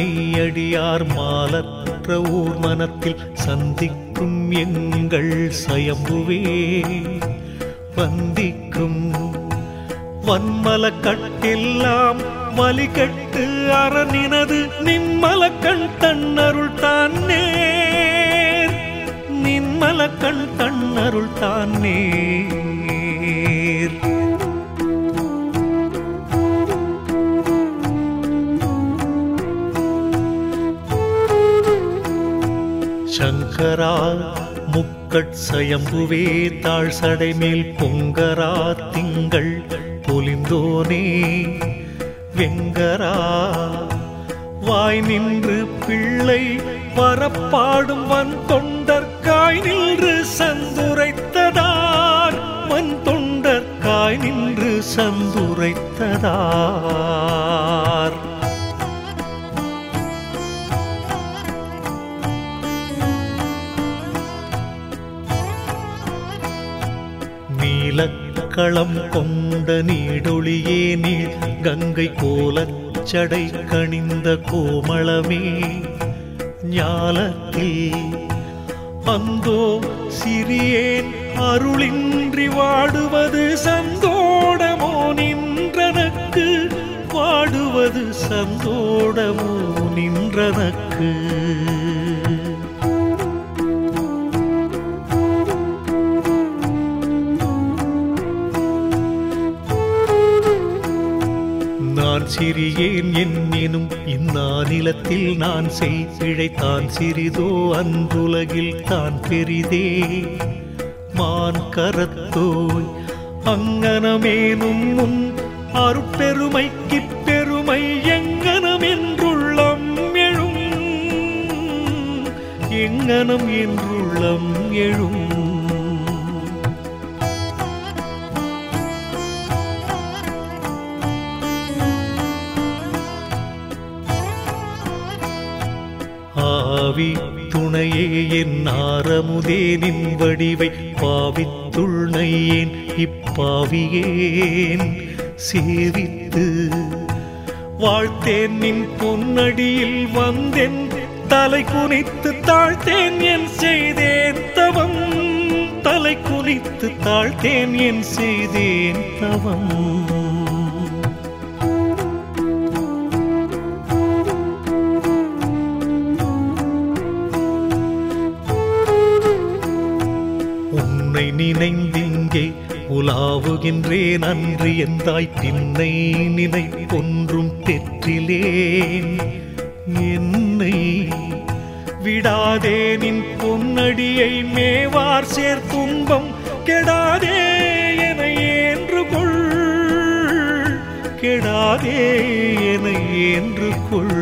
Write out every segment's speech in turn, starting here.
மெய்யடியார் மாலற்ற ஊர் மனத்தில் சந்திக்கும் எங்கள் சயம்புவே. வந்திக்கும் வன்மல கட்டெல்லாம் வலிகட்டு அரணினது நிம்மல கண் தன்னருள் தான் நேர். நின்மல கண் தன்னருள் தான் நேர். சங்கரா முக்கட் சயம்புவே தாழ் சடைமேல் பொங்கரா திங்கள் பொலிந்தோனே. வெங்கரா வாய் நின்று பிள்ளை பரப்பாடும் வன் தொண்டற்காய் நின்று சந்துரைத்ததார் வன் தொண்டற்காய் நின்று சந்துரைத்ததார். நீலக்களம் கொண்ட நீடொளியே நீள் கங்கை கோலச்சடை கணிந்த கோமளமே. ஞாலத்தில் அந்தோ சிறியேன் அருளின்றி வாடுவது சந்தோடமோ நின்றனக்கு. வாடுவது சந்தோடமோ நின்றனக்கு. நான் சிறியேன் என்னினும் இந்நானிலத்தில் நான் செய்பிழைத்தான் சிறிதோ அன்றுலகில் தான் பெரிதே. மான் கரத்தோய் அங்கனமேனும் முன் அருட்பெருமைக்கு பெருமை எங்கனம் என்றுள்ளம் எழும். எங்கனம் என்றுள்ளம் எழும். ஆவி துணையே என் ஆரமுதே நின் வடிவை பாவித்துள்ளையேன் இப்பாவியேன். சேவித்து வாழ்த்தேன் நின் பொன்னடியில் வந்தேன். தலை குனித்து தாழ்த்தேன் என் செய்தேன் தவம். தலை குனித்து தாழ்த்தேன் என் செய்தேன் தவம். நினைந்திங்கே உலாவுகின்றேன் அன்று எந்தாய் பின்னை நினை ஒன்றும் பெற்றிலேன் என்னை விடாதே நின் பொன்னடியை மேவார் சேர் துன்பம் கெடாதே என ஏன்று கொள் கெடாதே என ஏன்று கொள்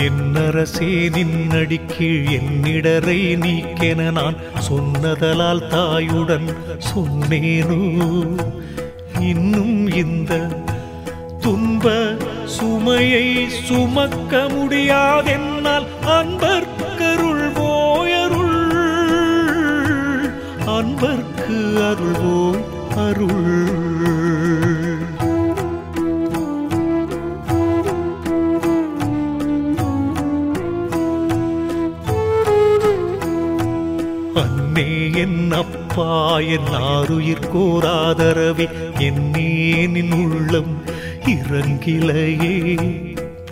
என்னரசே நின்னடிக்கீழ் என்னிடரை நீக்கென நான் சொன்னதலால் தாயுடன் சொன்னேனோ? இன்னும் இந்த துன்ப சுமையை சுமக்க முடியாதென்னால் அன்பர்க்கருள் போயருள் அன்பர்க்கு அருள்வோய் அருள். என் ஆறுயிர் கோராதரவே என்னே உள்ளம் இறங்கிலையே.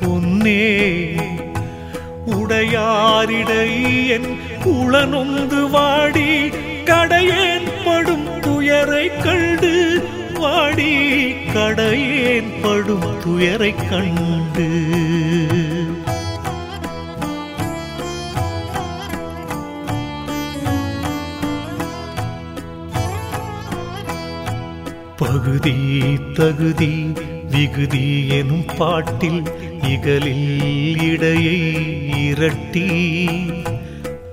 பொன்னே உடையாரிடை என் உளனொந்து வாடி கடையேன் படும் துயரை கண்டு வாடி கடையேன் படும் துயரை கண்டு. பகுதி தகுதி விகுதி எனும் பாட்டில் இகலில் இடையை இரட்டி.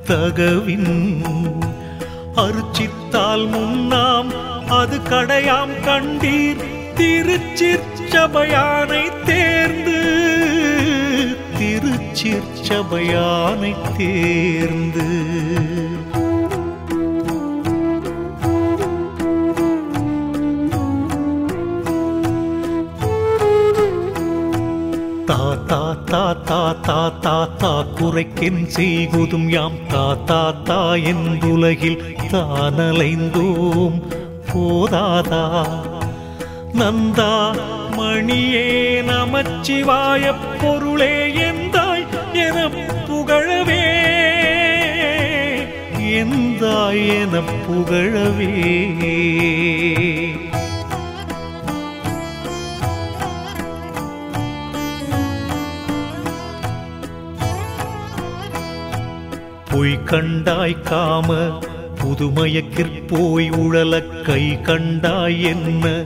தகவின் அருச்சித்தால் முன்னாம் அது கடையாம் கண்டீர். திருச்சிற்சபையானை தேர்ந்து திருச்சிற்சபையானை தேர்ந்து. குறைக்கென் செய்குதும் யாம் தாத்தா தா என்றுலகில் தானலைந்தோம். போதாதா? நந்தா மணியே நமச்சிவாய பொருளே எந்தாய் என புகழவே. எந்தாய் என புகழவே. போய் கண்டாய் காம புதுமயக்கிற்போய் உழல கை கண்டாய் என்ன?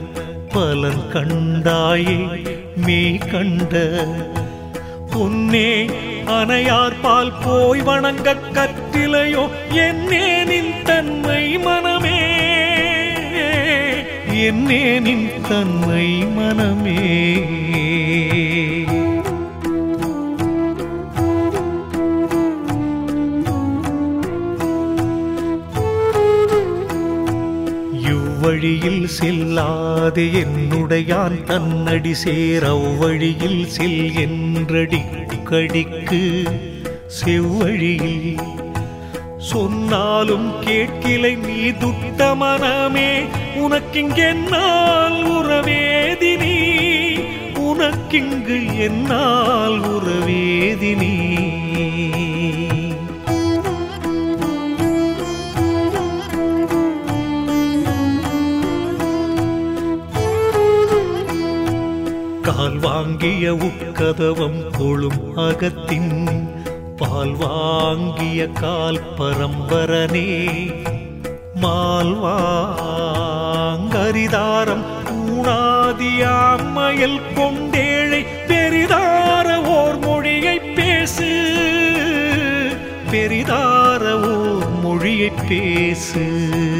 பலன் கண்டாயே மே கண்ட. பொன்னே அணையார்பால் போய் வணங்க கற்றிலையோ என்னே நின் தன்மை மனமே? என்னே நின் தன்மை மனமே? அவ்வழியில் செல்லாது என்னுடையான். தன்னடி சேர் அவ்வழியில் செல் என்றடி. கடிக்கு செவ்வழியில் சொன்னாலும் கேட்கிலை நீ துட்ட மனமே உனக்கிங்கென்னால் உறவேதினி. உனக்கிங்கு என்னால் உறவேதினி. வாங்கிய உட்கதவம் கொழும் அகத்தின் பால் வாங்கிய கால் பரம்பரனே. மால்வாங்கரிதாரம் ஊனாதியாமையில் கொண்டேழை பெரிதார ஓர் மொழியை பேசு. பெரிதார ஓர் மொழியை பேசு.